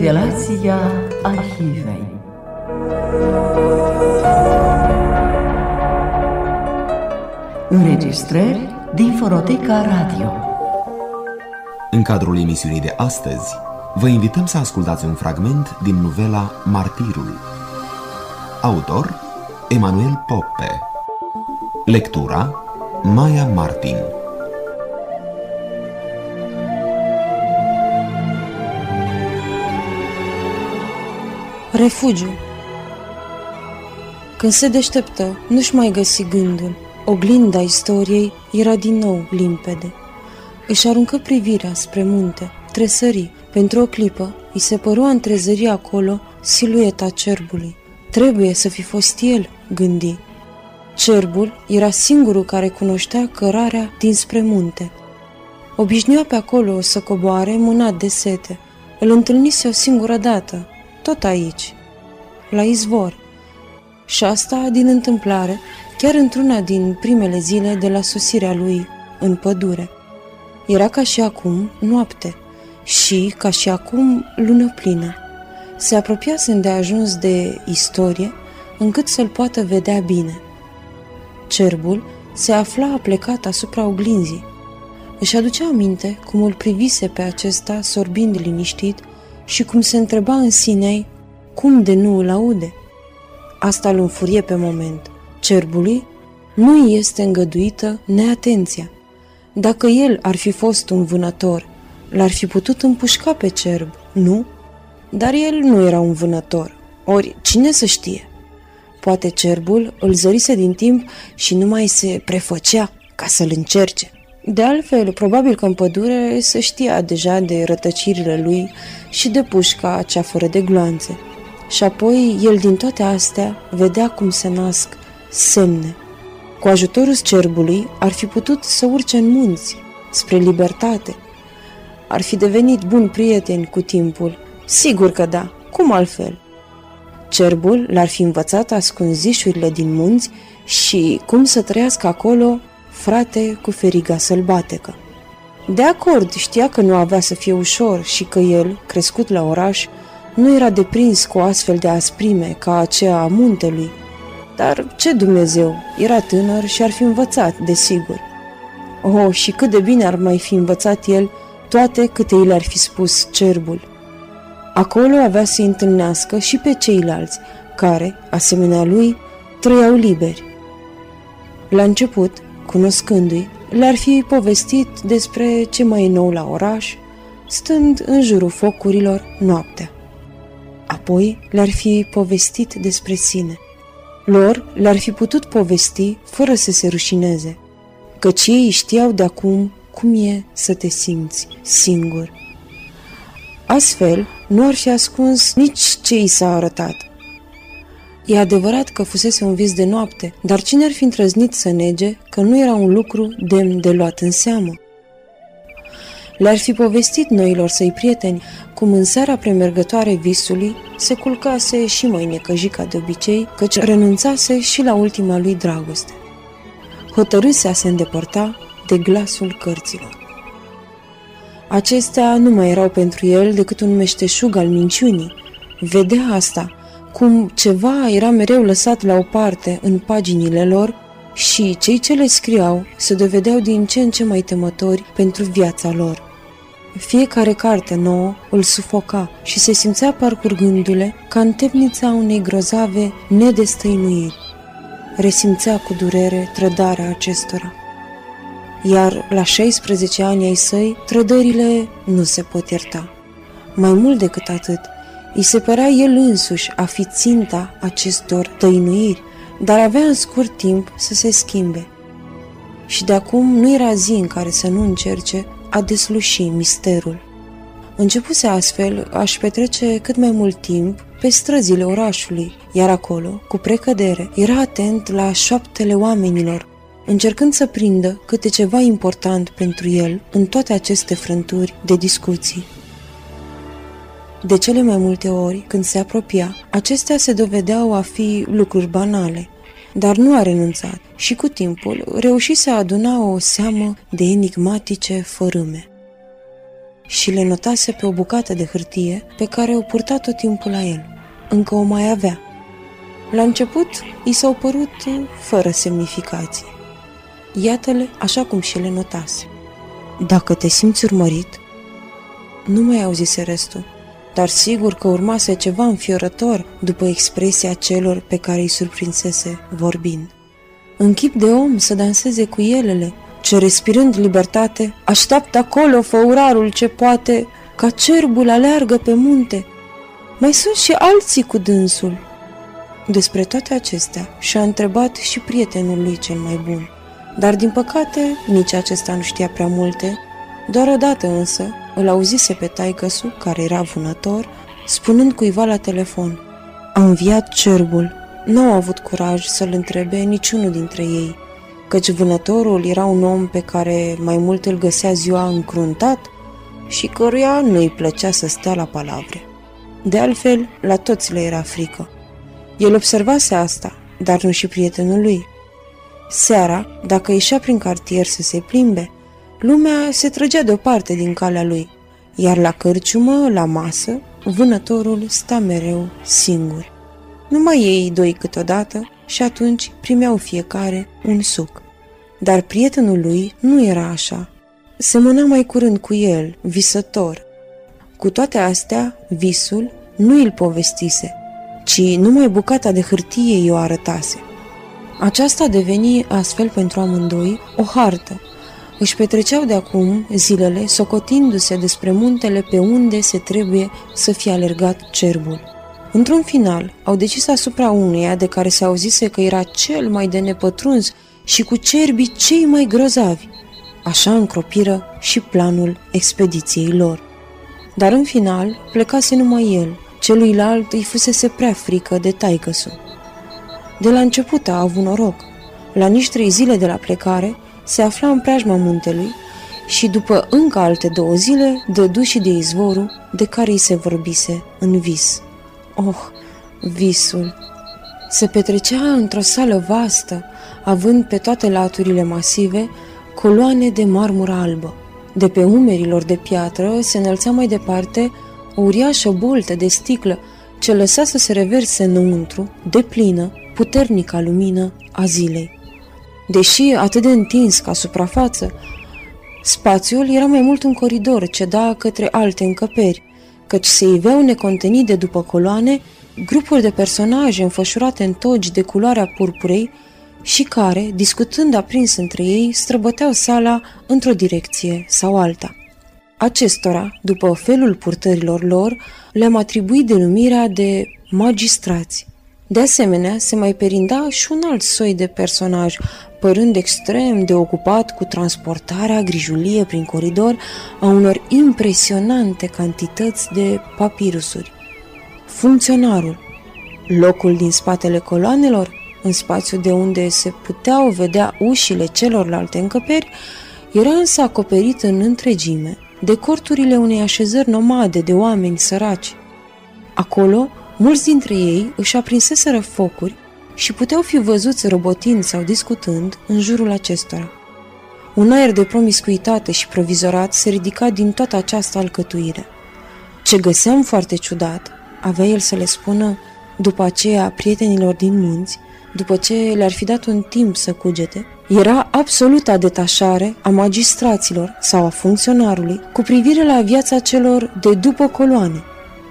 Revelația Arhivei. Înregistrări din Fonoteca Radio. În cadrul emisiunii de astăzi, vă invităm să ascultați un fragment din novela Martirul. Autor Emanuel Poppe Lectura Maya Martin Refugiu Când se deșteptă, nu-și mai găsi gândul. Oglinda istoriei era din nou limpede. Își aruncă privirea spre munte, tresări. Pentru o clipă, îi se păru a întrezări acolo silueta cerbului. Trebuie să fi fost el, gândi. Cerbul era singurul care cunoștea cărarea dinspre munte. Obișnuia pe acolo să coboare mânat de sete. Îl întâlnise o singură dată, tot aici, la izvor. Și asta din întâmplare, chiar într-una din primele zile de la sosirea lui în pădure. Era ca și acum noapte și, ca și acum, lună plină. Se apropiase de ajuns de istorie încât să-l poată vedea bine. Cerbul se afla aplecat asupra oglinzii. Își aducea aminte cum îl privise pe acesta sorbind liniștit și cum se întreba în sinei cum de nu îl aude. Asta îl înfurie pe moment. Cerbului nu îi este îngăduită neatenția. Dacă el ar fi fost un vânător, l-ar fi putut împușca pe cerb, nu? Dar el nu era un vânător. Ori, cine să știe? Poate cerbul îl zărise din timp și nu mai se prefăcea ca să-l încerce. De altfel, probabil că în pădure se știa deja de rătăcirile lui și de pușca cea fără de gloanțe. Și apoi, el din toate astea vedea cum se nasc semne. Cu ajutorul cerbului ar fi putut să urce în munți, spre libertate. Ar fi devenit bun prieten cu timpul. Sigur că da, cum altfel? Cerbul l-ar fi învățat ascunzișurile din munți și cum să trăiască acolo frate cu feriga sălbatecă. De acord, știa că nu avea să fie ușor și că el, crescut la oraș, nu era deprins cu astfel de asprime ca aceea a muntelui. Dar ce Dumnezeu, era tânăr și ar fi învățat, desigur. Oh, și cât de bine ar mai fi învățat el toate câte i le-ar fi spus cerbul. Acolo avea să întâlnească și pe ceilalți, care, asemenea lui, trăiau liberi. La început, cunoscându-i, le-ar fi povestit despre ce mai e nou la oraș, stând în jurul focurilor noaptea. Apoi le-ar fi povestit despre sine. Lor le-ar fi putut povesti fără să se rușineze, căci ei știau de acum cum e să te simți singur. Astfel, nu ar fi ascuns nici ce i s-a arătat. E adevărat că fusese un vis de noapte, dar cine ar fi întrăznit să nege că nu era un lucru demn de luat în seamă? Le-ar fi povestit noilor săi prieteni cum în seara premergătoare visului se culcase și mai necăjica de obicei, căci renunțase și la ultima lui dragoste. Hotărâse a se îndepărta de glasul cărților. Acestea nu mai erau pentru el decât un meșteșug al minciunii. Vedea asta, cum ceva era mereu lăsat la o parte în paginile lor și cei ce le scriau se dovedeau din ce în ce mai temători pentru viața lor. Fiecare carte nouă îl sufoca și se simțea parcurgându-le ca în temnița unei grozave nedestăinuiri. Resimțea cu durere trădarea acestora. Iar la 16 ani ai săi, trădările nu se pot ierta. Mai mult decât atât, îi se părea el însuși a fi ținta acestor tăinuiri, dar avea în scurt timp să se schimbe. Și de acum nu era zi în care să nu încerce a desluși misterul. Începuse astfel aș petrece cât mai mult timp pe străzile orașului, iar acolo, cu precădere, era atent la șoaptele oamenilor, încercând să prindă câte ceva important pentru el în toate aceste frânturi de discuții. De cele mai multe ori, când se apropia, acestea se dovedeau a fi lucruri banale, dar nu a renunțat și cu timpul reuși să aduna o seamă de enigmatice fărâme. și le notase pe o bucată de hârtie pe care o purta tot timpul la el. Încă o mai avea. La început, i s-au părut fără semnificație. Iată-le așa cum și le notase. Dacă te simți urmărit, nu mai auzise restul, dar sigur că urmase ceva înfiorător după expresia celor pe care îi surprinsese vorbind. În chip de om să danseze cu elele, ce respirând libertate, așteaptă acolo făurarul ce poate, ca cerbul aleargă pe munte. Mai sunt și alții cu dânsul. Despre toate acestea și-a întrebat și prietenul lui cel mai bun. Dar din păcate nici acesta nu știa prea multe, doar odată însă îl auzise pe taicăsu, care era vânător, spunând cuiva la telefon. A înviat cerbul. Nu au avut curaj să-l întrebe niciunul dintre ei, căci vânătorul era un om pe care mai mult îl găsea ziua încruntat și căruia nu îi plăcea să stea la palavre. De altfel, la toți le era frică. El observase asta, dar nu și prietenul lui. Seara, dacă ieșea prin cartier să se plimbe, lumea se trăgea deoparte din calea lui, iar la cărciumă, la masă, vânătorul sta mereu singur. Numai ei doi câteodată și atunci primeau fiecare un suc. Dar prietenul lui nu era așa. Semăna mai curând cu el, visător. Cu toate astea, visul nu îl povestise, ci numai bucata de hârtie i-o arătase. Aceasta deveni astfel pentru amândoi o hartă. Își petreceau de acum zilele socotindu-se despre muntele pe unde se trebuie să fie alergat cerbul. Într-un final, au decis asupra uneia de care se auzise că era cel mai de nepătruns și cu cerbii cei mai grozavi. Așa încropiră și planul expediției lor. Dar în final plecase numai el, celuilalt îi fusese prea frică de taicăsul. De la început a avut noroc. La nici trei zile de la plecare, se afla în preajma muntelui și după încă alte două zile dădu și de izvorul de care îi se vorbise în vis. Oh, visul! Se petrecea într-o sală vastă, având pe toate laturile masive coloane de marmură albă. De pe umerilor de piatră se înălța mai departe o uriașă boltă de sticlă ce lăsa să se reverse înăuntru, de plină, puternica lumină a zilei. Deși atât de întins ca suprafață, spațiul era mai mult un coridor ce da către alte încăperi, căci se iveau necontenit de după coloane grupuri de personaje înfășurate în togi de culoarea purpurei și care, discutând aprins între ei, străbăteau sala într-o direcție sau alta. Acestora, după felul purtărilor lor, le-am atribuit denumirea de magistrați. De asemenea, se mai perinda și un alt soi de personaj, părând extrem de ocupat cu transportarea grijulie prin coridor a unor impresionante cantități de papirusuri. Funcționarul, locul din spatele coloanelor, în spațiu de unde se puteau vedea ușile celorlalte încăperi, era însă acoperit în întregime de corturile unei așezări nomade de oameni săraci. Acolo, mulți dintre ei își aprinseseră focuri și puteau fi văzuți robotind sau discutând în jurul acestora. Un aer de promiscuitate și provizorat se ridica din toată această alcătuire. Ce găseam foarte ciudat, avea el să le spună după aceea prietenilor din munți, după ce le-ar fi dat un timp să cugete, era absoluta detașare a magistraților sau a funcționarului cu privire la viața celor de după coloane,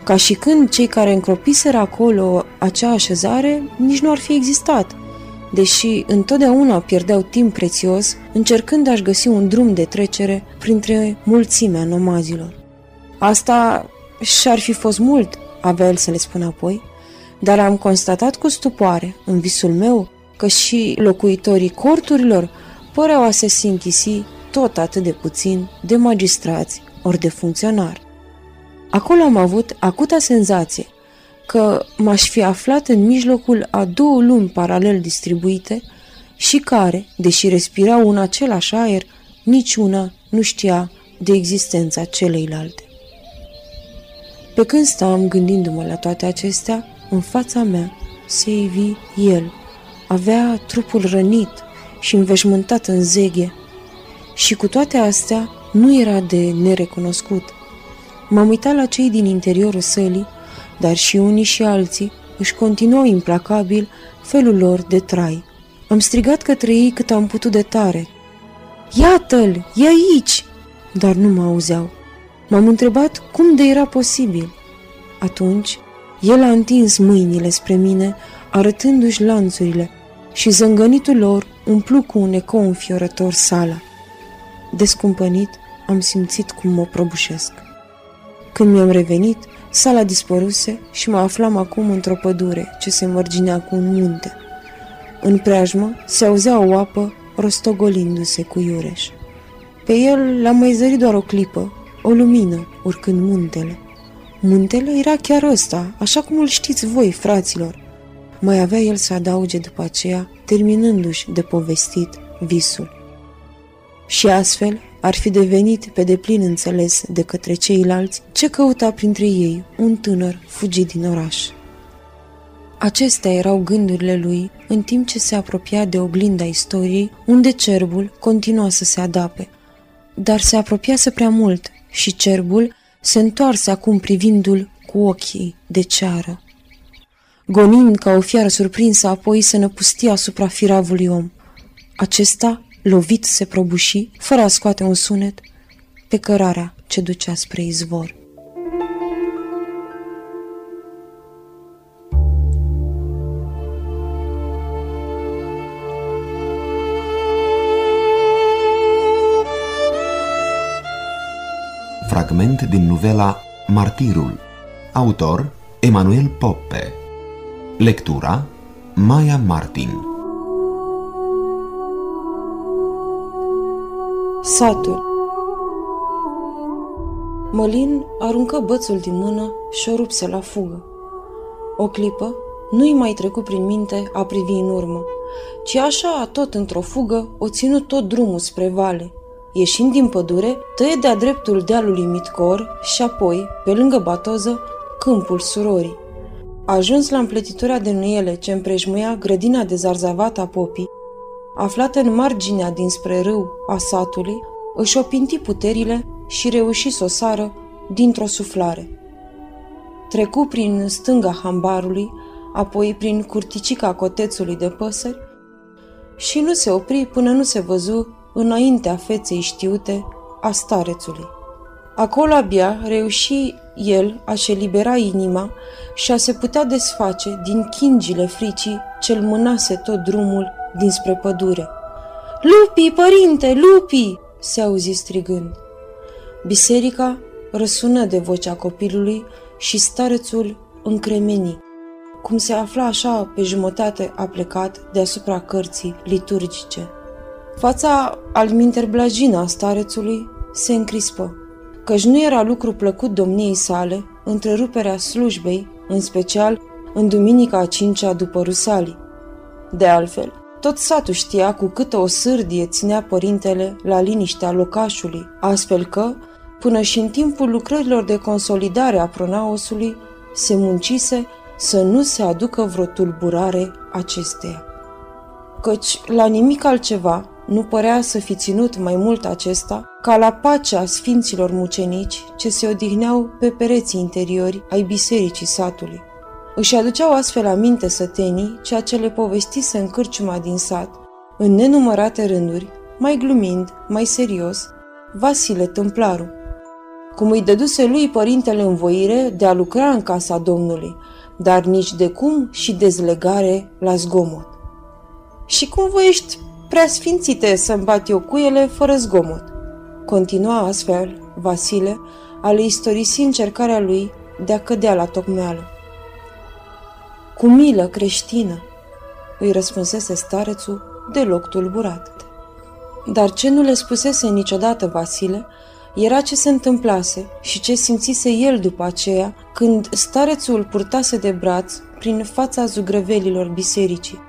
ca și când cei care încropiseră acolo acea așezare nici nu ar fi existat, deși întotdeauna pierdeau timp prețios încercând a-și găsi un drum de trecere printre mulțimea nomazilor. Asta și-ar fi fost mult, avea el să le spună apoi, dar am constatat cu stupoare, în visul meu, că și locuitorii corturilor păreau a se sinchisi tot atât de puțin de magistrați ori de funcționari. Acolo am avut acuta senzație că m-aș fi aflat în mijlocul a două lumi paralel distribuite și care, deși respirau un același aer, niciuna nu știa de existența celeilalte. Pe când stam gândindu-mă la toate acestea, în fața mea se ivi el. Avea trupul rănit și înveșmântat în zeghe. Și cu toate astea nu era de nerecunoscut. M-am uitat la cei din interiorul sălii, dar și unii și alții își continuau implacabil felul lor de trai. Am strigat către ei cât am putut de tare. Iată-l, e aici! Dar nu mă auzeau. M-am întrebat cum de era posibil. Atunci, el a întins mâinile spre mine, arătându-și lanțurile, și zângănitul lor umplu cu un ecou înfiorător sala. Descumpănit, am simțit cum mă prăbușesc. Când mi-am revenit, sala dispăruse și mă aflam acum într-o pădure ce se mărginea cu un munte. În preajmă se auzea o apă rostogolindu-se cu iureș. Pe el l-am mai zărit doar o clipă, o lumină, urcând muntele. Muntele era chiar ăsta, așa cum îl știți voi, fraților. Mai avea el să adauge după aceea, terminându-și de povestit visul. Și astfel ar fi devenit pe deplin înțeles de către ceilalți ce căuta printre ei un tânăr fugit din oraș. Acestea erau gândurile lui în timp ce se apropia de oglinda istoriei, unde cerbul continua să se adape. Dar se apropiase prea mult și cerbul se întoarse acum privindu-l cu ochii de ceară. Gonind ca o fiară surprinsă, apoi se năpustia asupra firavului om. Acesta, lovit, se prăbuși, fără a scoate un sunet, pe cărarea ce ducea spre izvor. Fragment din novela Martirul. Autor Emanuel Poppe. Lectura Maya Martin Satul Mălin aruncă bățul din mână și o rupse la fugă. O clipă nu-i mai trecut prin minte a privi în urmă, ci așa, tot într-o fugă, o ținut tot drumul spre vale. Ieșind din pădure, tăie de-a dreptul dealului Mitcor și apoi, pe lângă Batoză, câmpul surorii. Ajuns la împletitura de nuiele ce împrejmuia grădina de zarzavat a popii, aflată în marginea dinspre râu a satului, își opinti puterile și reuși să o sară dintr-o suflare. Trecu prin stânga hambarului, apoi prin curticica cotețului de păsări și nu se opri până nu se văzu înaintea feței știute a starețului. Acolo abia reuși el a-și elibera inima și a se putea desface din chingile fricii ce-l mânase tot drumul dinspre pădure. Lupi, părinte, lupi! se auzi strigând. Biserica răsună de vocea copilului și starețul încremeni, cum se afla așa pe jumătate a plecat deasupra cărții liturgice. Fața alminter blajină a starețului se încrispă căci nu era lucru plăcut domniei sale întreruperea slujbei, în special în duminica a cincea după Rusalii. De altfel, tot satul știa cu câtă o sârdie ținea părintele la liniștea locașului, astfel că, până și în timpul lucrărilor de consolidare a pronaosului, se muncise să nu se aducă vreo tulburare acesteia. Căci la nimic altceva nu părea să fi ținut mai mult acesta ca la pacea sfinților mucenici ce se odihneau pe pereții interiori ai bisericii satului. Își aduceau astfel aminte sătenii ceea ce le povestise în cârciuma din sat, în nenumărate rânduri, mai glumind, mai serios, Vasile Tâmplaru, cum îi dăduse lui părintele învoire de a lucra în casa Domnului, dar nici de cum și dezlegare la zgomot. Și cum voiești prea sfințite să-mi bat eu cu ele fără zgomot. Continua astfel Vasile a le istorisi încercarea lui de a cădea la tocmeală. Cu milă creștină, îi răspunsese starețul deloc tulburat. Dar ce nu le spusese niciodată Vasile era ce se întâmplase și ce simțise el după aceea când starețul îl purtase de braț prin fața zugrăvelilor bisericii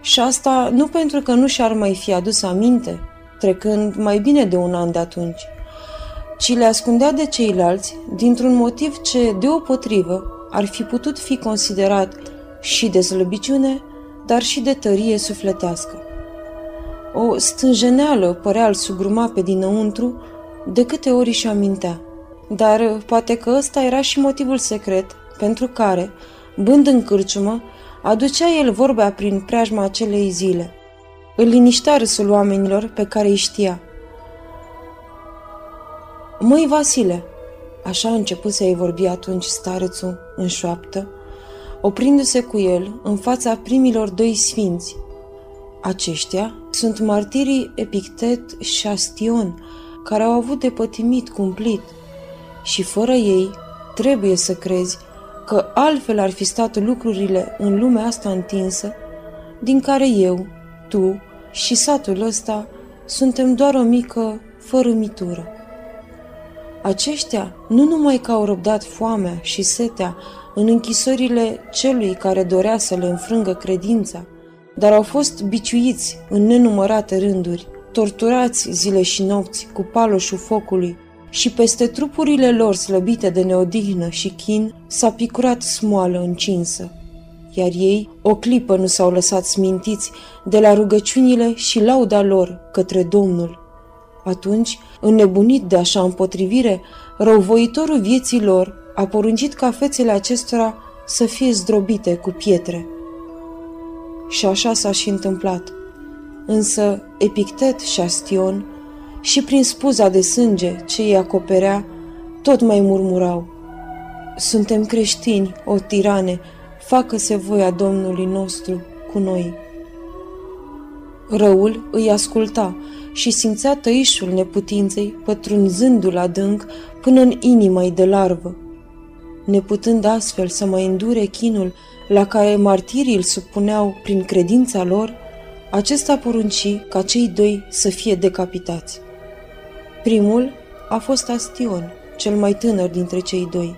și asta nu pentru că nu și-ar mai fi adus aminte, trecând mai bine de un an de atunci, ci le ascundea de ceilalți dintr-un motiv ce, deopotrivă, ar fi putut fi considerat și de slăbiciune, dar și de tărie sufletească. O stânjeneală părea al sugruma pe dinăuntru de câte ori și amintea. Dar poate că ăsta era și motivul secret pentru care, bând în cârciumă, aducea el vorba prin preajma acelei zile. Îl liniștea râsul oamenilor pe care îi știa. Măi, Vasile, așa a început să-i vorbi atunci starețul în șoaptă, oprindu-se cu el în fața primilor doi sfinți. Aceștia sunt martirii Epictet și Astion, care au avut de pătimit cumplit și fără ei trebuie să crezi că altfel ar fi stat lucrurile în lumea asta întinsă, din care eu, tu și satul ăsta suntem doar o mică fărâmitură. Aceștia nu numai că au răbdat foamea și setea în închisorile celui care dorea să le înfrângă credința, dar au fost biciuiți în nenumărate rânduri, torturați zile și nopți cu paloșul focului și peste trupurile lor slăbite de neodihnă și chin s-a picurat smoală încinsă. Iar ei o clipă nu s-au lăsat smintiți de la rugăciunile și lauda lor către Domnul. Atunci, înnebunit de așa împotrivire, răuvoitorul vieții lor a poruncit ca fețele acestora să fie zdrobite cu pietre. Și așa s-a și întâmplat. Însă Epictet și Astion, și prin spuza de sânge ce îi acoperea, tot mai murmurau. Suntem creștini, o tirane, facă-se voia Domnului nostru cu noi. Răul îi asculta și simțea tăișul neputinței pătrunzându-l adânc până în inima de larvă. Neputând astfel să mai îndure chinul la care martirii îl supuneau prin credința lor, acesta porunci ca cei doi să fie decapitați. Primul a fost Astion, cel mai tânăr dintre cei doi.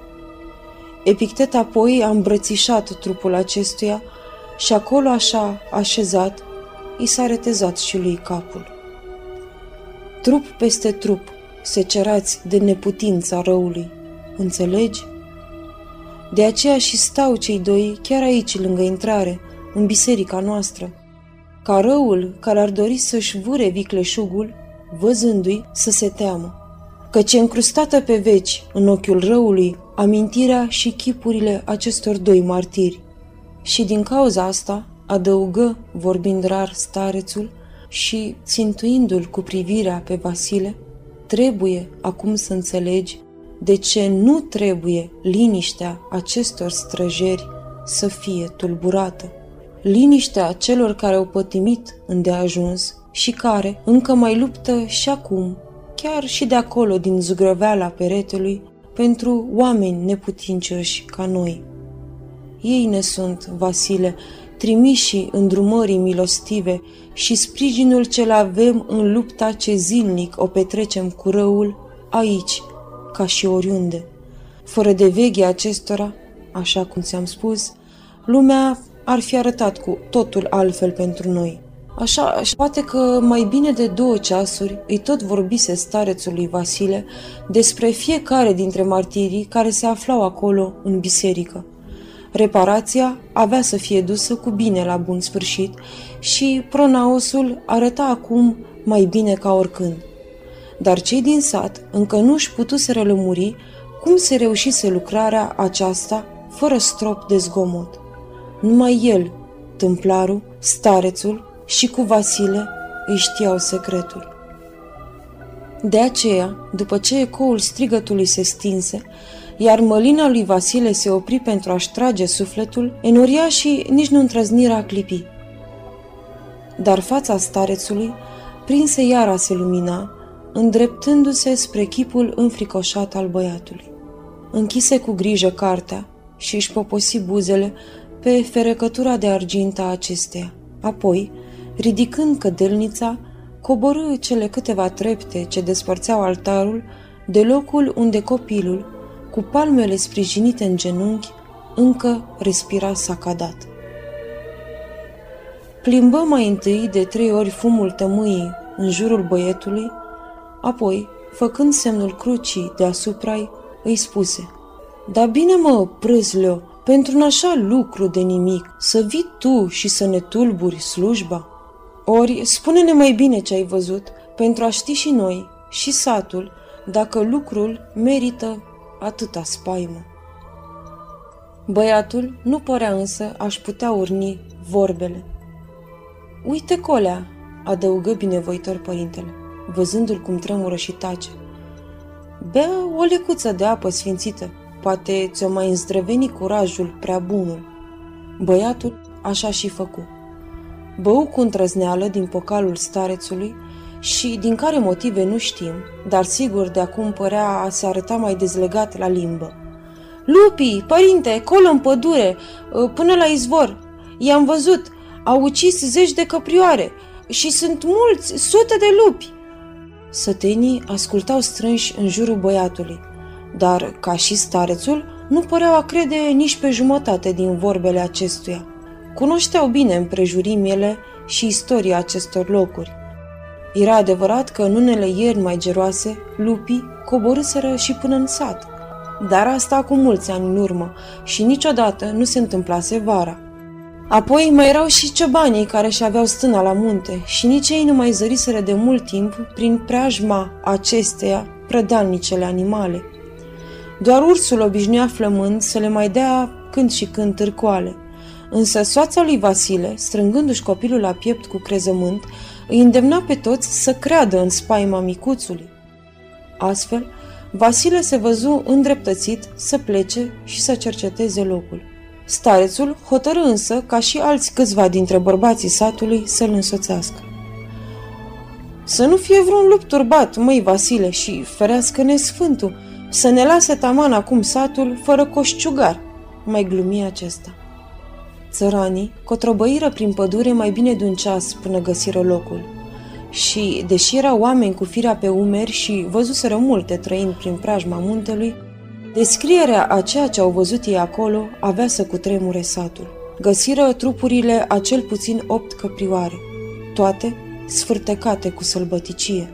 Epictet apoi a îmbrățișat trupul acestuia și acolo așa așezat, i s-a retezat și lui capul. Trup peste trup, se cerați de neputința răului. Înțelegi? De aceea și stau cei doi chiar aici, lângă intrare, în biserica noastră. Ca răul care ar dori să-și vâre vicleșugul, văzându-i să se teamă. Căci e încrustată pe veci, în ochiul răului, amintirea și chipurile acestor doi martiri. Și din cauza asta, adăugă, vorbind rar starețul, și, țintuindu-l cu privirea pe Vasile, trebuie acum să înțelegi de ce nu trebuie liniștea acestor străjeri să fie tulburată. Liniștea celor care au pătimit îndeajuns și care încă mai luptă și acum, chiar și de acolo din zugrăveala peretelui, pentru oameni neputincioși ca noi. Ei ne sunt, Vasile, trimiși îndrumării milostive și sprijinul ce-l avem în lupta ce zilnic o petrecem cu răul, aici, ca și oriunde. Fără de veche acestora, așa cum ți-am spus, lumea ar fi arătat cu totul altfel pentru noi. Așa, poate că mai bine de două ceasuri îi tot vorbise starețul lui Vasile despre fiecare dintre martirii care se aflau acolo în biserică. Reparația avea să fie dusă cu bine la bun sfârșit și pronaosul arăta acum mai bine ca oricând. Dar cei din sat încă nu își putuseră lămuri cum se reușise lucrarea aceasta fără strop de zgomot. Numai el, tâmplarul, starețul și cu Vasile îi știau secretul. De aceea, după ce ecoul strigătului se stinse, iar mălina lui Vasile se opri pentru a-și trage sufletul, și nici nu întrăzniră a clipi. Dar fața starețului prinse iar a se lumina, îndreptându-se spre chipul înfricoșat al băiatului. Închise cu grijă cartea și își poposi buzele pe ferecătura de argint a acesteia. Apoi, ridicând cădelnița, coborâ cele câteva trepte ce despărțeau altarul de locul unde copilul, cu palmele sprijinite în genunchi, încă respira sacadat. Plimbă mai întâi de trei ori fumul tămâii în jurul băietului, apoi, făcând semnul crucii deasupra îi spuse Da bine mă, prâzleo, pentru un așa lucru de nimic, să vii tu și să ne tulburi slujba? Ori spune-ne mai bine ce ai văzut, pentru a ști și noi, și satul, dacă lucrul merită atâta spaimă. Băiatul nu părea însă aș putea urni vorbele. Uite colea, adăugă binevoitor părintele, văzându-l cum tremură și tace. Bea o lecuță de apă sfințită, poate ți-o mai îndrăveni curajul prea bunul. Băiatul așa și făcu. Bău cu întrăzneală din pocalul starețului și din care motive nu știm, dar sigur de acum părea a se arăta mai dezlegat la limbă. Lupii, părinte, colo în pădure, ă, până la izvor. I-am văzut, au ucis zeci de căprioare și sunt mulți, sute de lupi. Sătenii ascultau strânși în jurul băiatului, dar, ca și starețul, nu păreau a crede nici pe jumătate din vorbele acestuia. Cunoșteau bine împrejurimile și istoria acestor locuri. Era adevărat că în unele ieri mai geroase, lupii coborâseră și până în sat. Dar asta cu mulți ani în urmă și niciodată nu se întâmplase vara. Apoi mai erau și ciobanii care și aveau stâna la munte și nici ei nu mai zăriseră de mult timp prin preajma acesteia prădalnicele animale. Doar ursul obișnuia flămând să le mai dea când și când târcoale. Însă soața lui Vasile, strângându-și copilul la piept cu crezământ, îi îndemna pe toți să creadă în spaima micuțului. Astfel, Vasile se văzu îndreptățit să plece și să cerceteze locul. Starețul hotărâ însă ca și alți câțiva dintre bărbații satului să-l însoțească. Să nu fie vreun lup turbat, măi Vasile, și ferească-ne sfântul, să ne lase taman acum satul fără coșciugar, mai glumi acesta. Țăranii cotrobăiră prin pădure mai bine de un ceas până găsiră locul. Și, deși erau oameni cu firea pe umeri și văzuseră multe trăind prin preajma muntelui, descrierea a ceea ce au văzut ei acolo avea să cutremure satul. Găsiră trupurile a cel puțin opt căprioare, toate sfârtecate cu sălbăticie.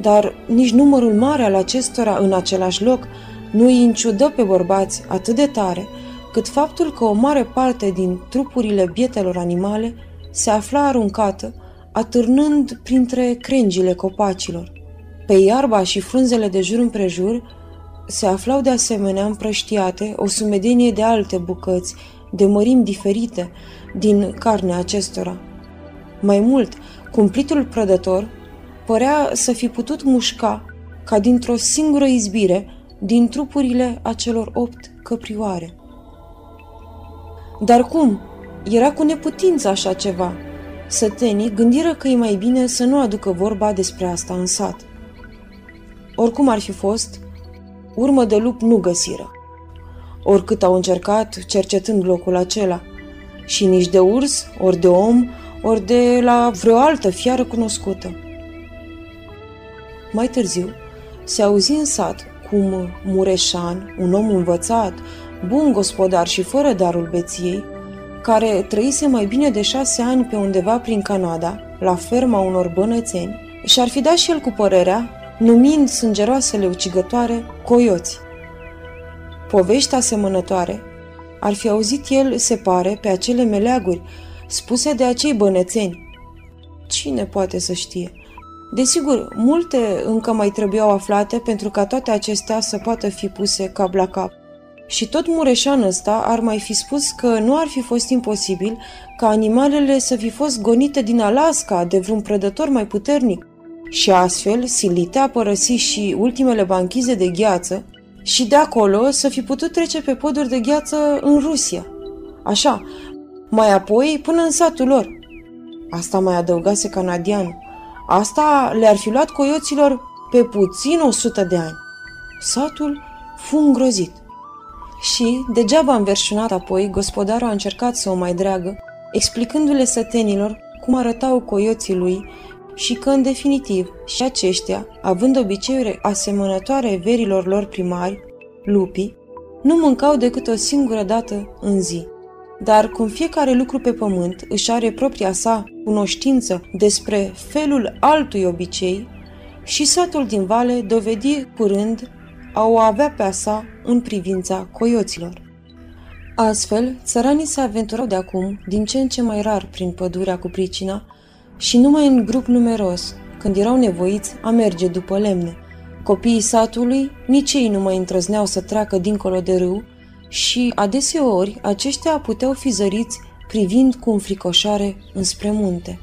Dar nici numărul mare al acestora în același loc nu îi înciudă pe bărbați atât de tare – cât faptul că o mare parte din trupurile bietelor animale se afla aruncată, atârnând printre crengile copacilor. Pe iarba și frunzele de jur împrejur se aflau de asemenea împrăștiate o sumedenie de alte bucăți, de mărimi diferite, din carnea acestora. Mai mult, cumplitul prădător părea să fi putut mușca, ca dintr-o singură izbire, din trupurile acelor opt căprioare. Dar cum? Era cu neputință așa ceva. Sătenii gândiră că e mai bine să nu aducă vorba despre asta în sat. Oricum ar fi fost, urmă de lup nu găsiră. Oricât au încercat cercetând locul acela. Și nici de urs, ori de om, ori de la vreo altă fiară cunoscută. Mai târziu, se auzi în sat cum Mureșan, un om învățat, bun gospodar și fără darul beției, care trăise mai bine de șase ani pe undeva prin Canada, la ferma unor bănățeni, și-ar fi dat și el cu părerea, numind sângeroasele ucigătoare coioți. Povești asemănătoare ar fi auzit el, se pare, pe acele meleaguri spuse de acei bănețeni. Cine poate să știe? Desigur, multe încă mai trebuiau aflate pentru ca toate acestea să poată fi puse cap la cap. Și tot Mureșan ăsta ar mai fi spus că nu ar fi fost imposibil ca animalele să fi fost gonite din Alaska de vreun prădător mai puternic și astfel silite a părăsi și ultimele banchize de gheață și de acolo să fi putut trece pe poduri de gheață în Rusia. Așa, mai apoi până în satul lor. Asta mai adăugase canadianul. Asta le-ar fi luat coioților pe puțin o sută de ani. Satul fu îngrozit. Și, degeaba înverșunat apoi, gospodarul a încercat să o mai dreagă, explicându-le sătenilor cum arătau coioții lui și că, în definitiv, și aceștia, având obiceiuri asemănătoare verilor lor primari, lupii, nu mâncau decât o singură dată în zi. Dar cum fiecare lucru pe pământ își are propria sa cunoștință despre felul altui obicei, și satul din vale dovedi curând a o avea pe a sa în privința coioților. Astfel, țăranii se aventurau de acum din ce în ce mai rar prin pădurea cu pricina și numai în grup numeros, când erau nevoiți a merge după lemne, Copiii satului, nici ei nu mai întrăzneau să treacă dincolo de râu și, adeseori, aceștia puteau fi zăriți privind cu înfricoșare înspre munte.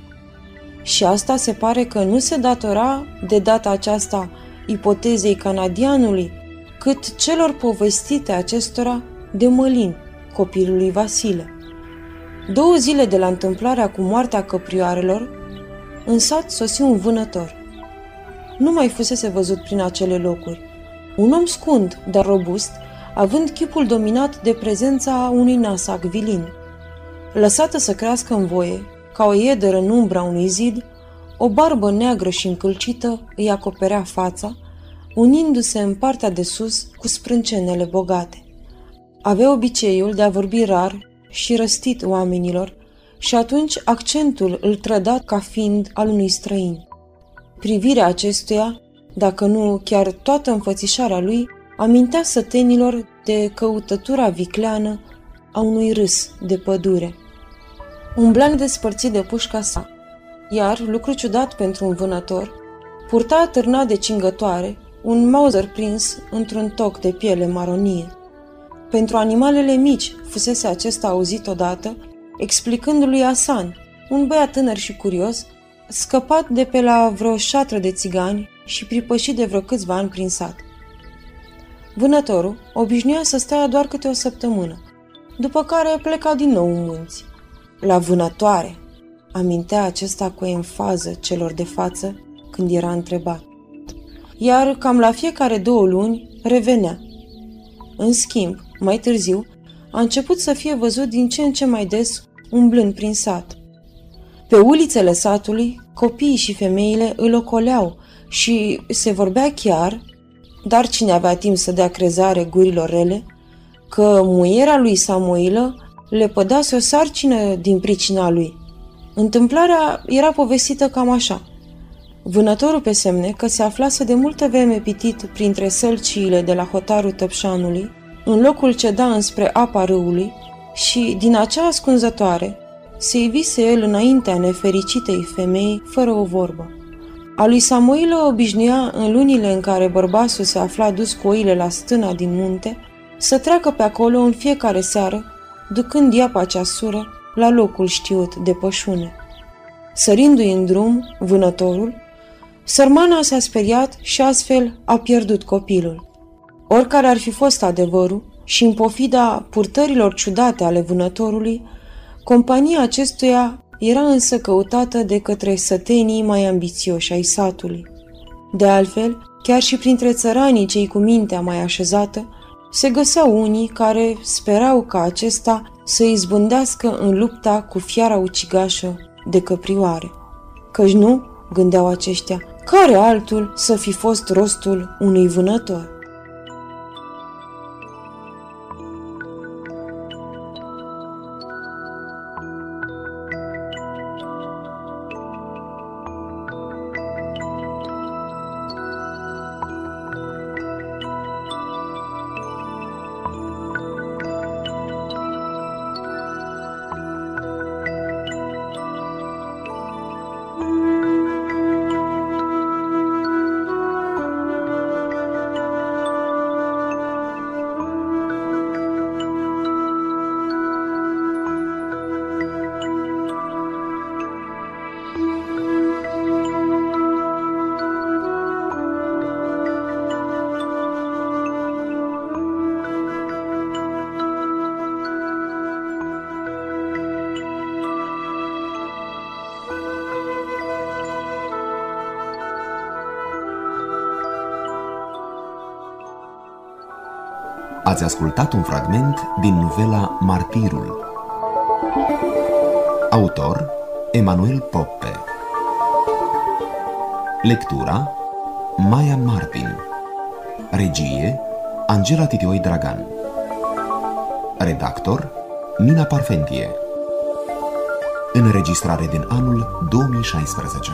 Și asta se pare că nu se datora, de data aceasta, ipotezei canadianului, cât celor povestite acestora de Mălin, copilului Vasile. Două zile de la întâmplarea cu moartea căprioarelor, în sat sosi un vânător. Nu mai fusese văzut prin acele locuri. Un om scund, dar robust, având chipul dominat de prezența unui nasac vilin. Lăsată să crească în voie, ca o iederă în umbra unui zid, o barbă neagră și încălcită îi acoperea fața, unindu-se în partea de sus cu sprâncenele bogate. Avea obiceiul de a vorbi rar și răstit oamenilor și atunci accentul îl trăda ca fiind al unui străin. Privirea acestuia, dacă nu chiar toată înfățișarea lui, amintea sătenilor de căutătura vicleană a unui râs de pădure. Umbla despărțit de pușca sa, iar, lucru ciudat pentru un vânător, purta atârnat de cingătoare un Mauser prins într-un toc de piele maronie. Pentru animalele mici fusese acesta auzit odată, explicându lui Asan, un băiat tânăr și curios, scăpat de pe la vreo șatră de țigani și pripășit de vreo câțiva ani prin sat. Vânătorul obișnuia să stea doar câte o săptămână, după care pleca din nou în munți. La vânătoare, amintea acesta cu enfază celor de față când era întrebat. Iar cam la fiecare două luni revenea. În schimb, mai târziu, a început să fie văzut din ce în ce mai des umblând prin sat. Pe ulițele satului, copiii și femeile îl ocoleau și se vorbea chiar, dar cine avea timp să dea crezare gurilor rele, că muiera lui Samuilă le pădase o sarcină din pricina lui. Întâmplarea era povestită cam așa. Vânătorul pe semne că se aflase de multă vreme pitit printre sălciile de la hotarul Tăpșanului, în locul ce da înspre apa râului, și din acea ascunzătoare se ivise el înaintea nefericitei femei fără o vorbă. A lui Samuilă obișnuia în lunile în care bărbasul se afla dus cu oile la stâna din munte, să treacă pe acolo în fiecare seară, ducând iapa cea sură la locul știut de pășune. Sărindu-i în drum, vânătorul, sărmana s-a speriat și astfel a pierdut copilul. Oricare ar fi fost adevărul și în pofida purtărilor ciudate ale vânătorului, compania acestuia era însă căutată de către sătenii mai ambițioși ai satului. De altfel, chiar și printre țăranii cei cu mintea mai așezată, se găseau unii care sperau ca acesta să izbândească în lupta cu fiara ucigașă de căprioare. Căci nu, gândeau aceștia, care altul să fi fost rostul unui vânător? Ați ascultat un fragment din novela Martirul. Autor Emanuel Poppe. Lectura Maia Martin. Regie Angela Titioi Dragan. Redactor Nina Parfentie. Înregistrare din anul 2016